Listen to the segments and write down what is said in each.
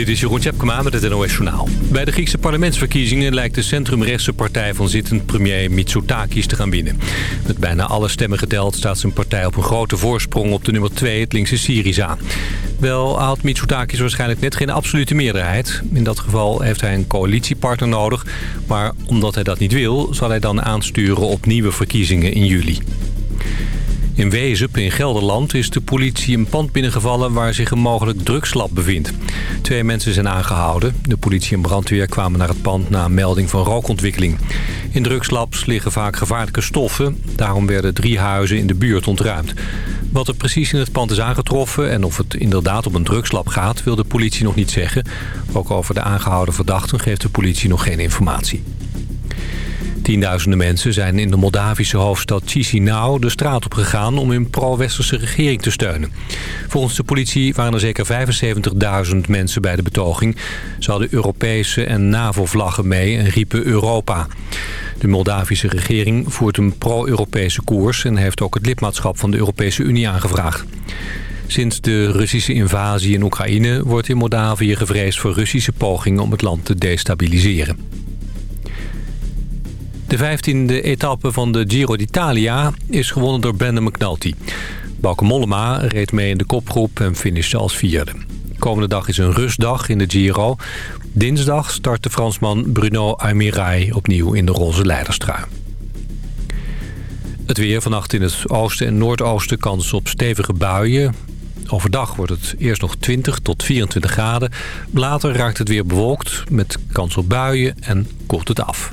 Dit is Jeroen Tjepkema met het NOS Journaal. Bij de Griekse parlementsverkiezingen lijkt de centrumrechtse partij van zittend premier Mitsotakis te gaan winnen. Met bijna alle stemmen geteld staat zijn partij op een grote voorsprong op de nummer 2, het linkse Syriza. Wel haalt Mitsotakis waarschijnlijk net geen absolute meerderheid. In dat geval heeft hij een coalitiepartner nodig. Maar omdat hij dat niet wil, zal hij dan aansturen op nieuwe verkiezingen in juli. In Wezep in Gelderland is de politie een pand binnengevallen waar zich een mogelijk drugslab bevindt. Twee mensen zijn aangehouden. De politie en brandweer kwamen naar het pand na een melding van rookontwikkeling. In drugslabs liggen vaak gevaarlijke stoffen. Daarom werden drie huizen in de buurt ontruimd. Wat er precies in het pand is aangetroffen en of het inderdaad om een drugslab gaat... wil de politie nog niet zeggen. Ook over de aangehouden verdachten geeft de politie nog geen informatie. Tienduizenden mensen zijn in de Moldavische hoofdstad Chisinau de straat op gegaan om hun pro-westerse regering te steunen. Volgens de politie waren er zeker 75.000 mensen bij de betoging. Ze hadden Europese en NAVO-vlaggen mee en riepen Europa. De Moldavische regering voert een pro-Europese koers en heeft ook het lidmaatschap van de Europese Unie aangevraagd. Sinds de Russische invasie in Oekraïne wordt in Moldavië gevreesd voor Russische pogingen om het land te destabiliseren. De vijftiende etappe van de Giro d'Italia is gewonnen door Brandon McNulty. Bauke Mollema reed mee in de kopgroep en finishte als vierde. Komende dag is een rustdag in de Giro. Dinsdag start de Fransman Bruno Almirai opnieuw in de roze leiderstrui. Het weer vannacht in het oosten en noordoosten kans op stevige buien. Overdag wordt het eerst nog 20 tot 24 graden. Later raakt het weer bewolkt met kans op buien en koelt het af.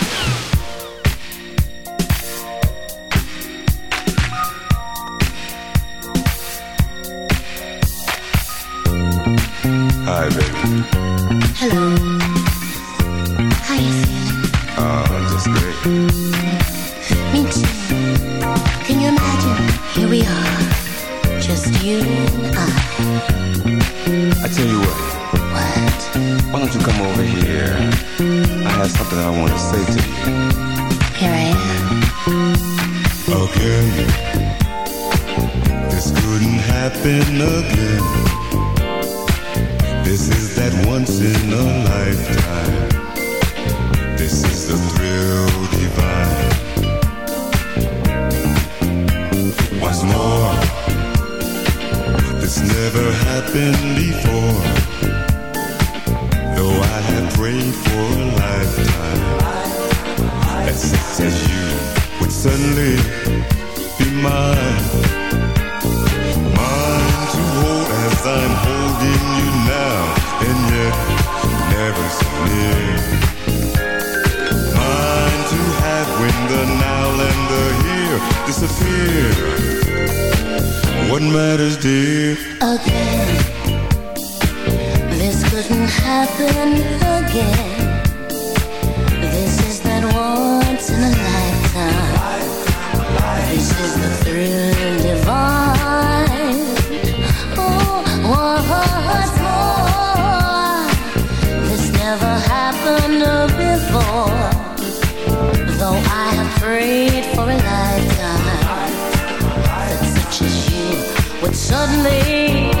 Prayed for a lifetime. That such as you would suddenly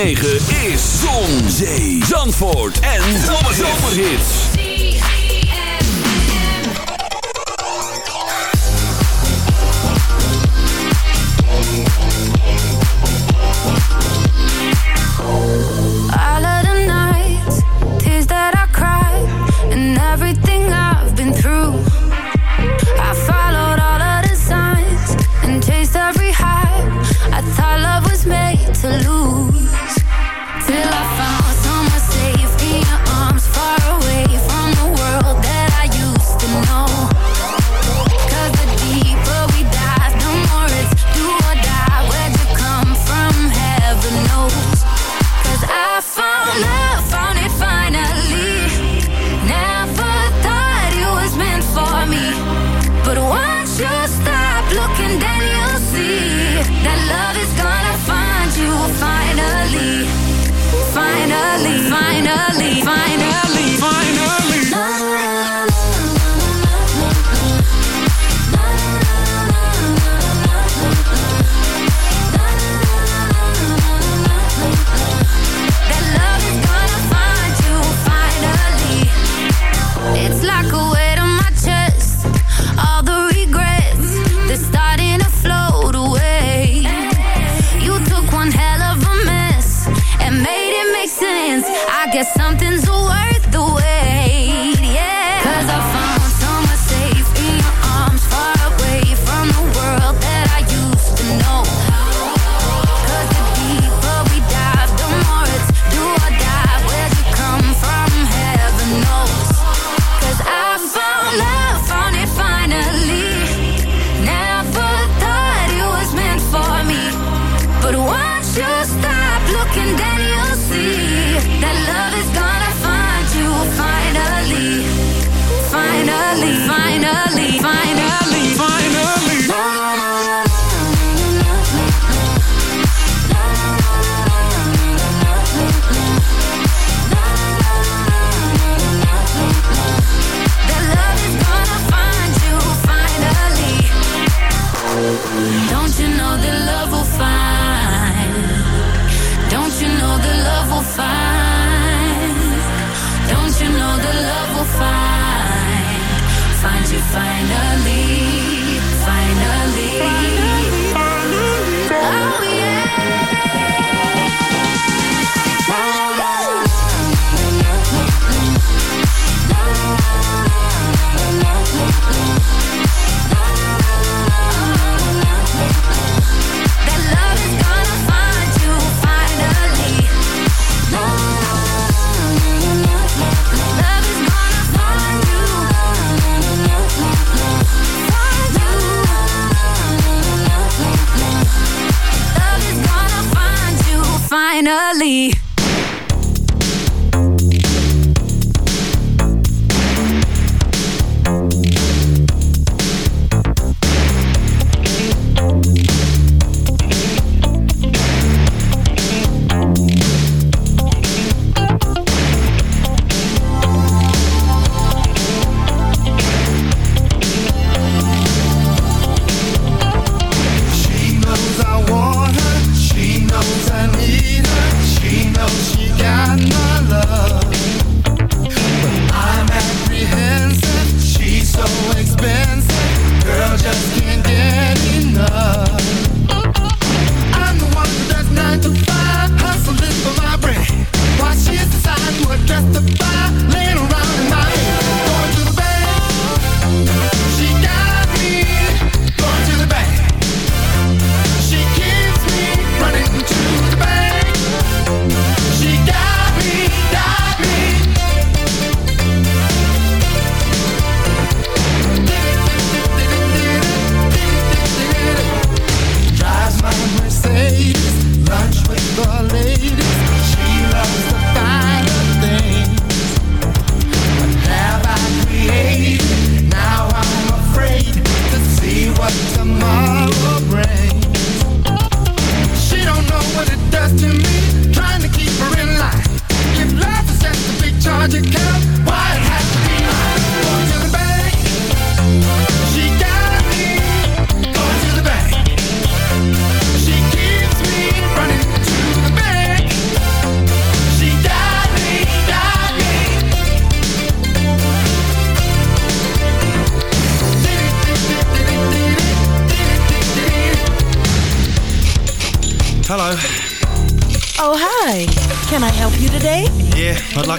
9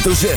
都是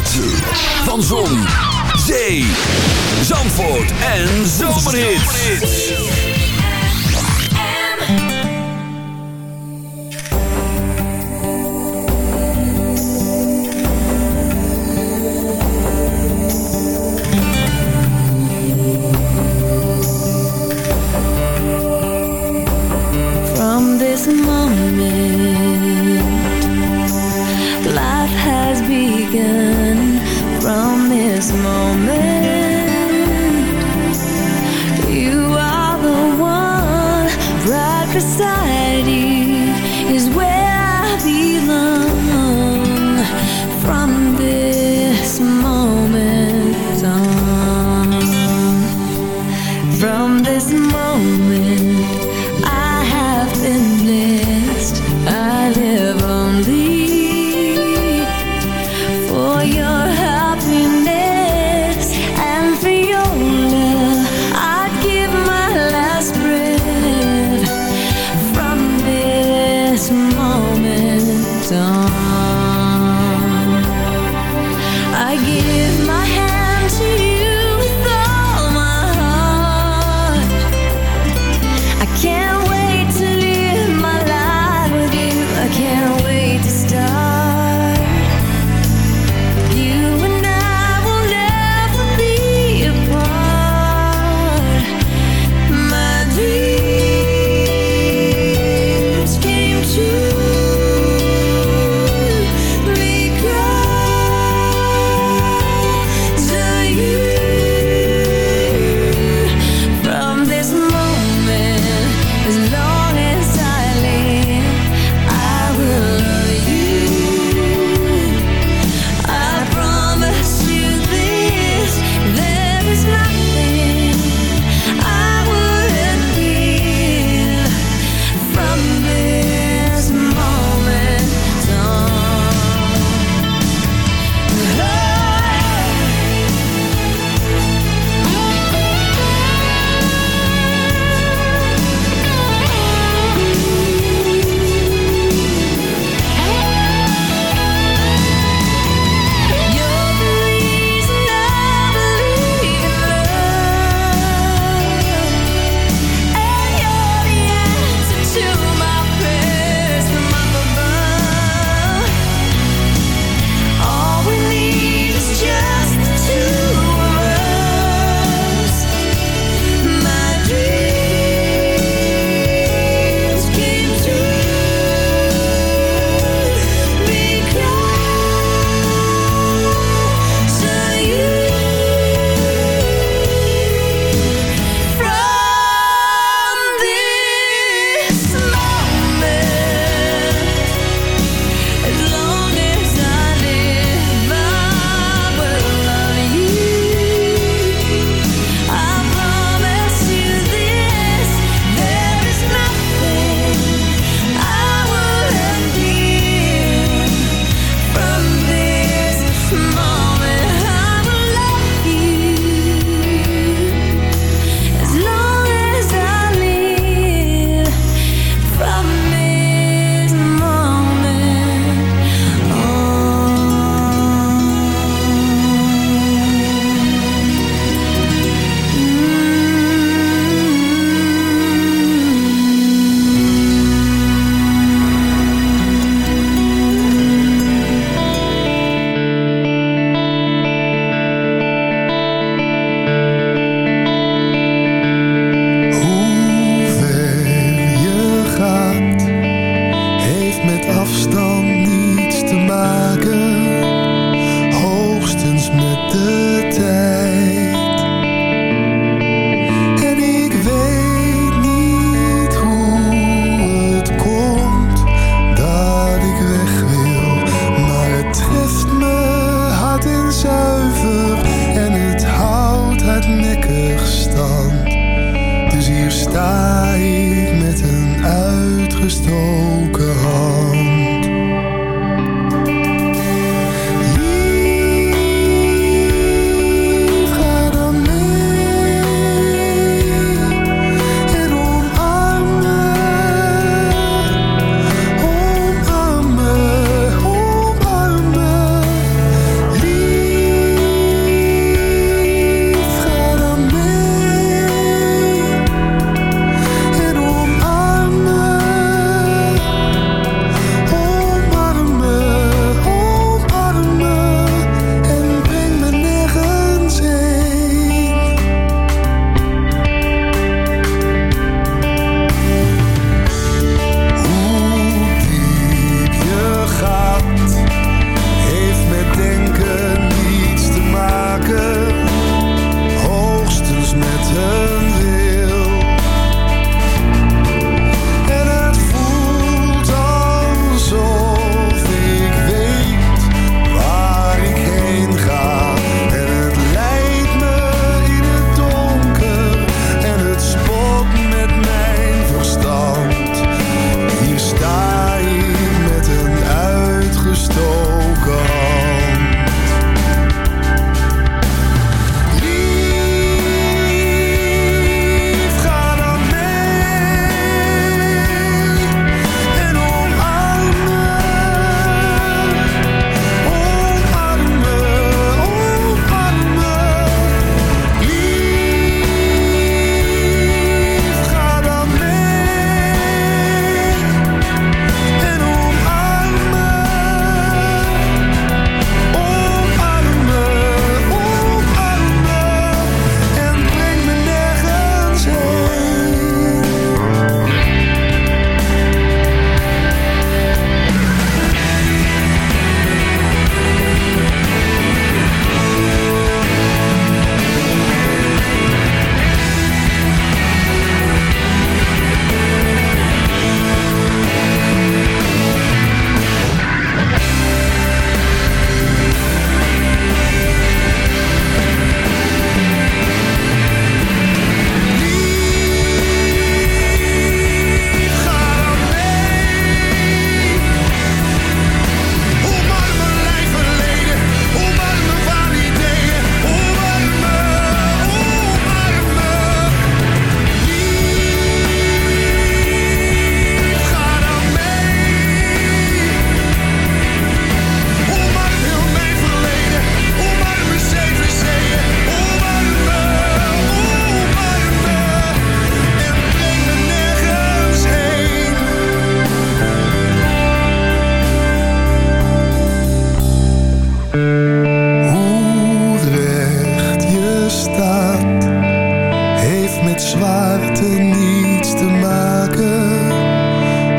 met zwaarte niets te maken,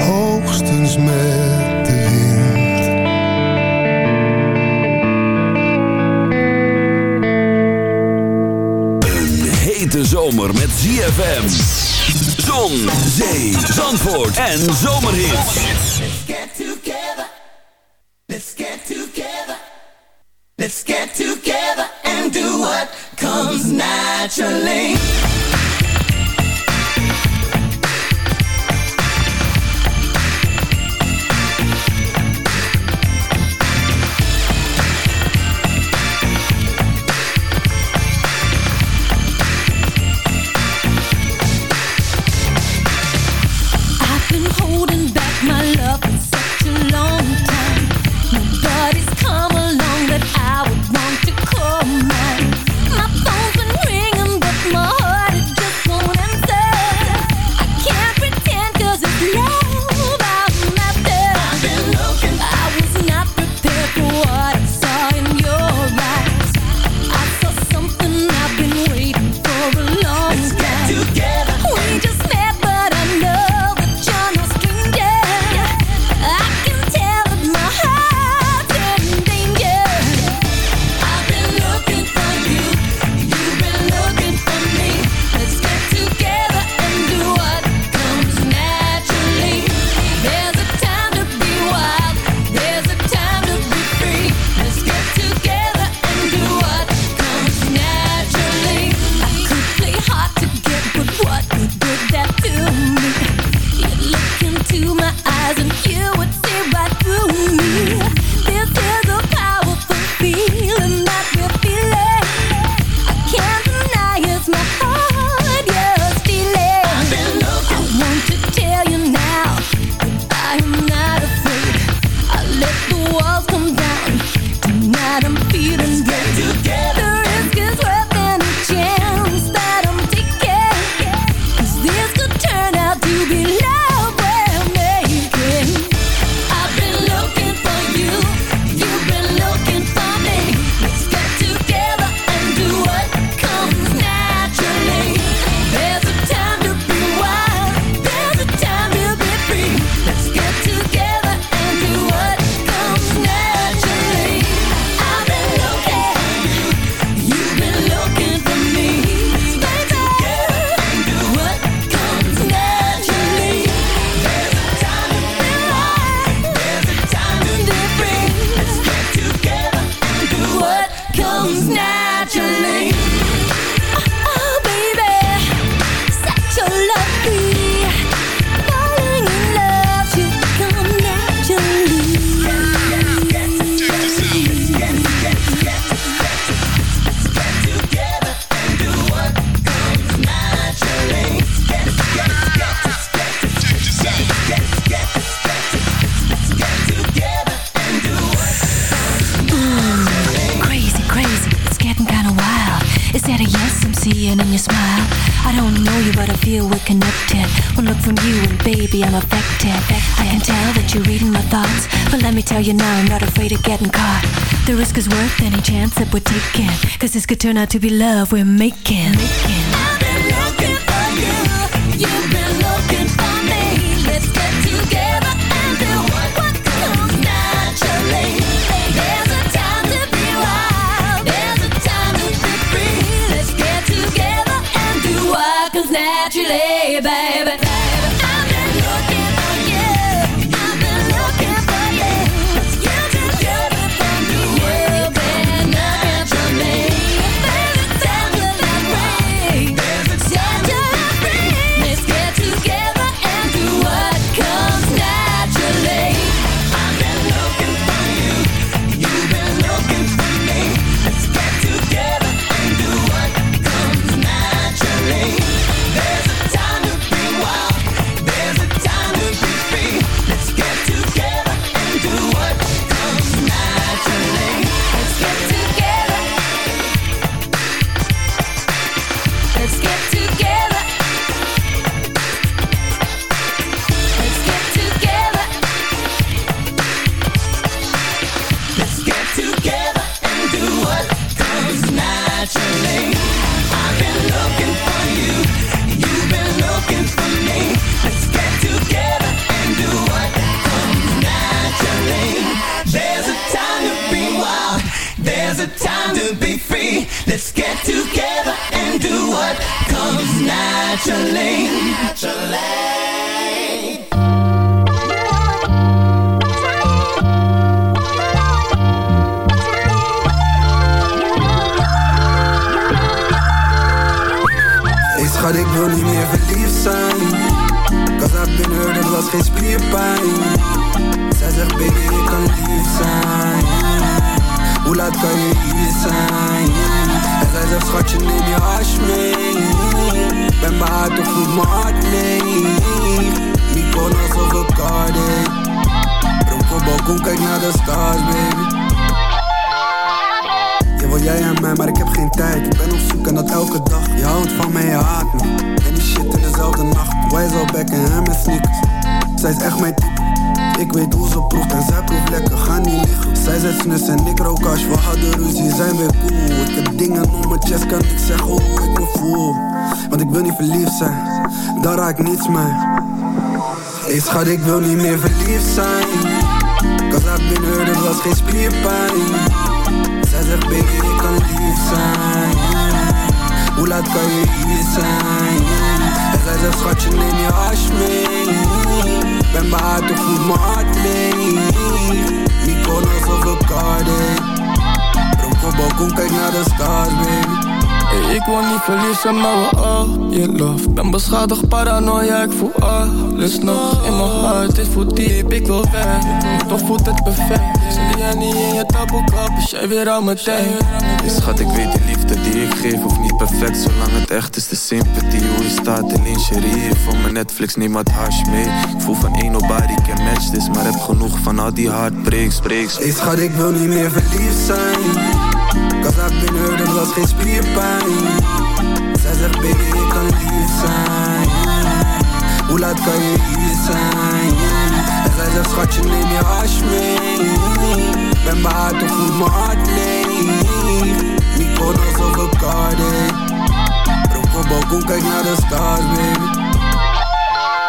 hoogstens met de wind. Een hete zomer met ZFM. Zon, zee, zandvoort en zomerhit. This is turn out to be love we're making. I've been looking for you. You've been looking for me. Let's get together and do what comes naturally. There's a time to be wild. There's a time to be free. Let's get together and do what comes naturally, baby. baby. naturally. naturally. elke dag, je houdt van mij, je haat me. En die shit in dezelfde nacht, wij zo bekken en hem met sneakers Zij is echt mijn type, ik weet hoe ze proeft en zij proeft lekker, ga niet liggen. Zij zet snus en ik rook we hadden ruzie, zijn weer cool. Ik heb dingen om mijn chest, kan ik zeggen hoe ik me voel. Want ik wil niet verliefd zijn, daar raak ik niets mee. Hey schat, ik wil niet meer verliefd zijn. Cause I've been hurt, er was geen spierpijn. Zij zegt baby, ik kan lief zijn. ولاد قاي يسعين غير الخاتش نيني عشمين ben بعد في معادلين يكون صفر قادم رمكو بكون كاين على ستار بيبي Ik wil niet verliezen, maar we all je love. Ben beschadigd, paranoia, ik voel alles nog In mijn hart, dit voelt diep, ik wil weg. Toch voelt het perfect. Zie jij niet in je taboekap, is jij weer aan mijn tijd. Hey, Schat, ik weet die liefde die ik geef hoeft niet perfect Zolang het echt is, de sympathie. Hoe je staat in lingerie Voor mijn Netflix, neem wat hash mee. Ik voel van één nobody can match this Maar heb genoeg van al die heartbreaks, breaks Hey schat, ik wil niet meer verliefd zijn. Cause I've been hurt, was geen spierpijn. Zij zegt baby, ik kan lief zijn. Hoe laat kan je hier zijn? En zij zegt schatje, neem je hash mee. Ben behaard of voelt mijn hart leeg Mykonos of Bacardi Roko balkon, kijk naar de stars baby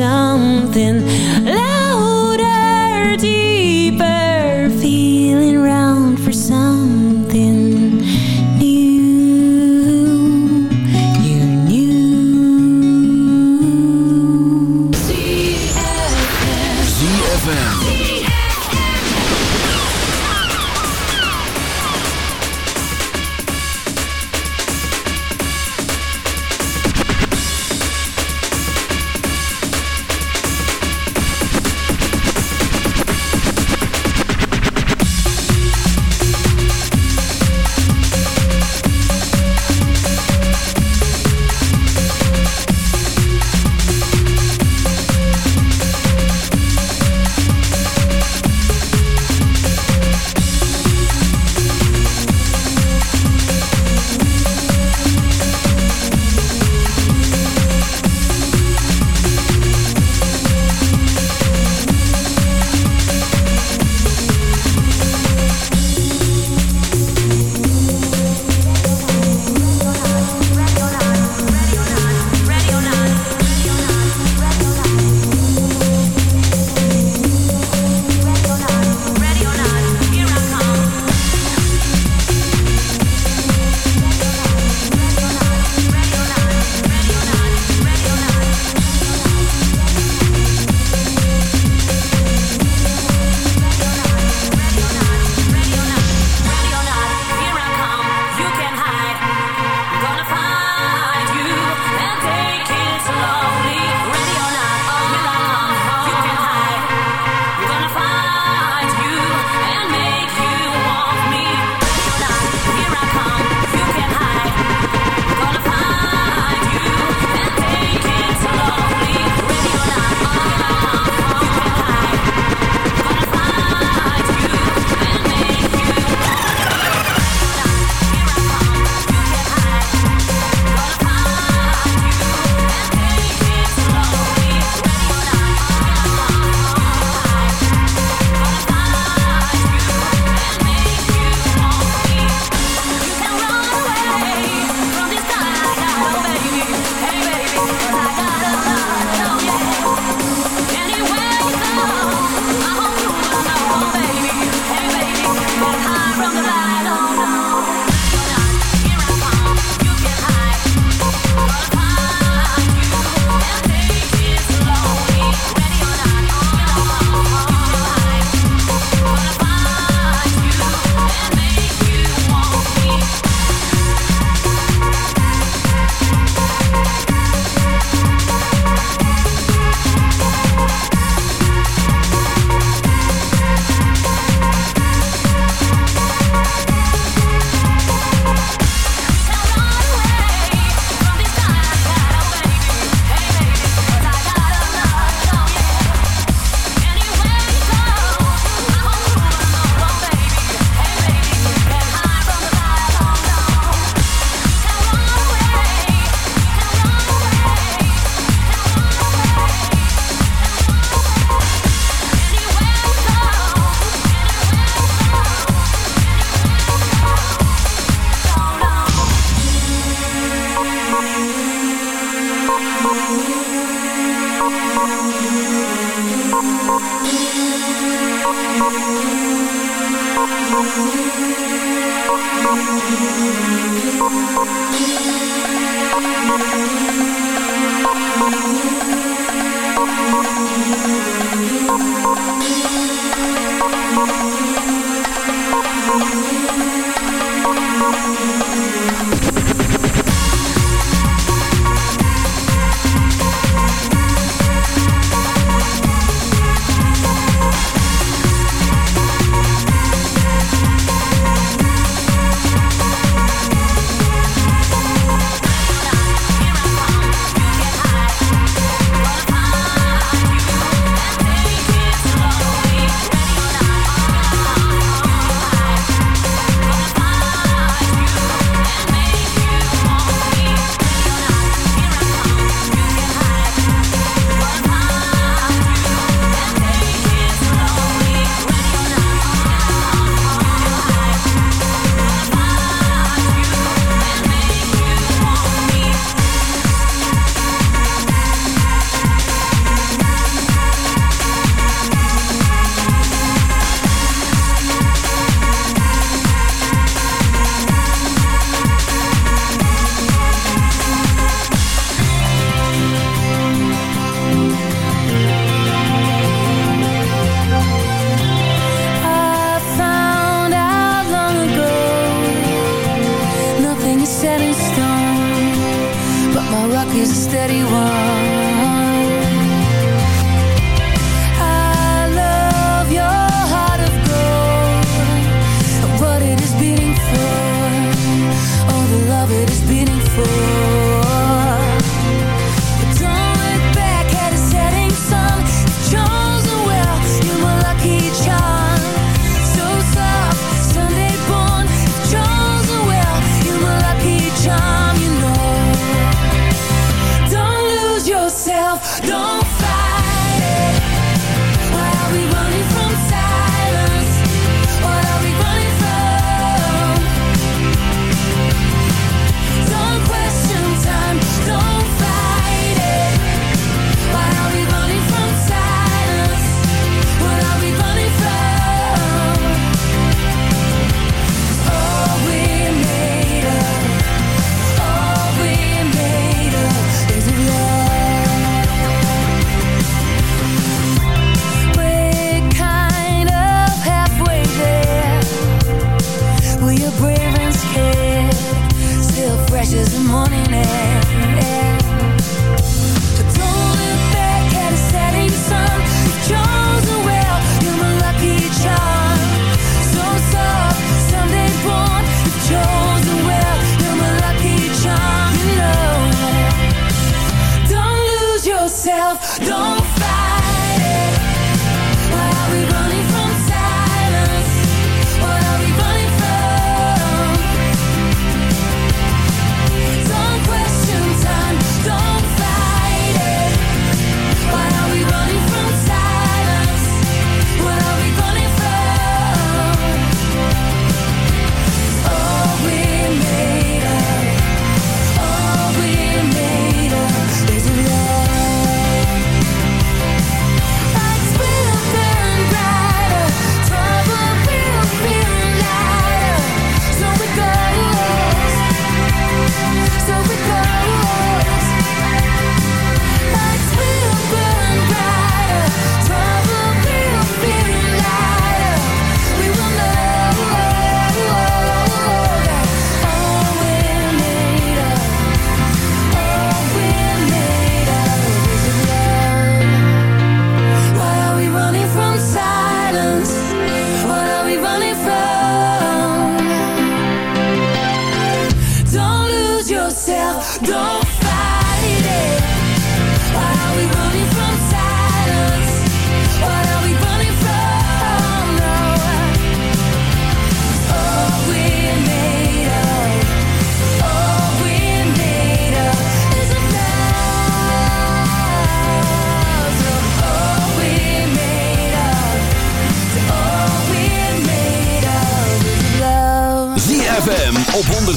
down